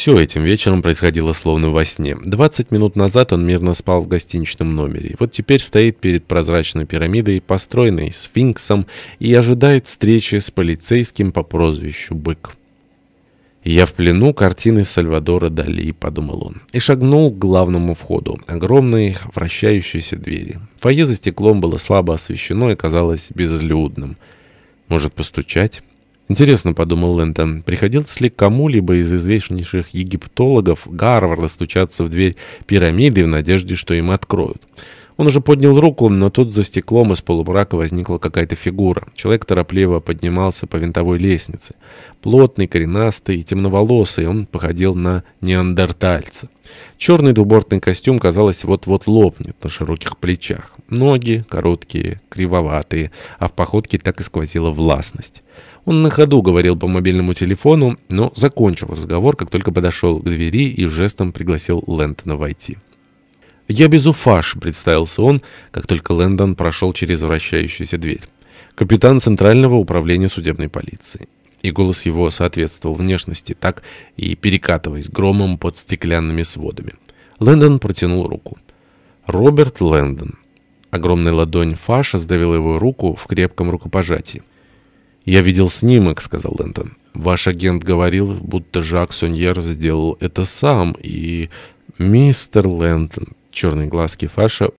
Все этим вечером происходило словно во сне. 20 минут назад он мирно спал в гостиничном номере. Вот теперь стоит перед прозрачной пирамидой, построенной сфинксом, и ожидает встречи с полицейским по прозвищу Бык. «Я в плену картины Сальвадора Дали», — подумал он, и шагнул к главному входу, огромной вращающейся двери. Фойе за стеклом было слабо освещено и казалось безлюдным. «Может, постучать?» Интересно, подумал Лэнтон, приходилось ли кому-либо из известнейших египтологов Гарварда стучаться в дверь пирамиды в надежде, что им откроют. Он уже поднял руку, но тут за стеклом из полумрака возникла какая-то фигура. Человек торопливо поднимался по винтовой лестнице. Плотный, коренастый и темноволосый, он походил на неандертальца. Черный двубортный костюм, казалось, вот-вот лопнет на широких плечах. Ноги короткие, кривоватые, а в походке так и сквозила властность. Он на ходу говорил по мобильному телефону, но закончил разговор, как только подошел к двери и жестом пригласил Лэндона войти. «Я Безуфаш», — представился он, как только Лэндон прошел через вращающуюся дверь. «Капитан Центрального управления судебной полиции». И голос его соответствовал внешности, так и перекатываясь громом под стеклянными сводами. Лэндон протянул руку. «Роберт Лэндон». Огромная ладонь Фаша сдавила его руку в крепком рукопожатии. «Я видел снимок», — сказал Лэндон. «Ваш агент говорил, будто Жак Соньер сделал это сам, и...» «Мистер Лэндон...» Черные глазки Фаша